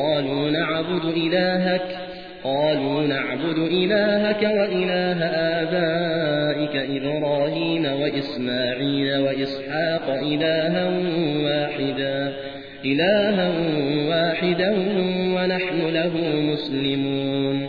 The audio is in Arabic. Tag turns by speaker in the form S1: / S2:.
S1: قالوا نعبد إلهك قالوا نعبد إلهك وإله آبائك إبراهيم وإسماعيل وإسحاق إلها واحدا إلها واحدا ونحن له مسلمون.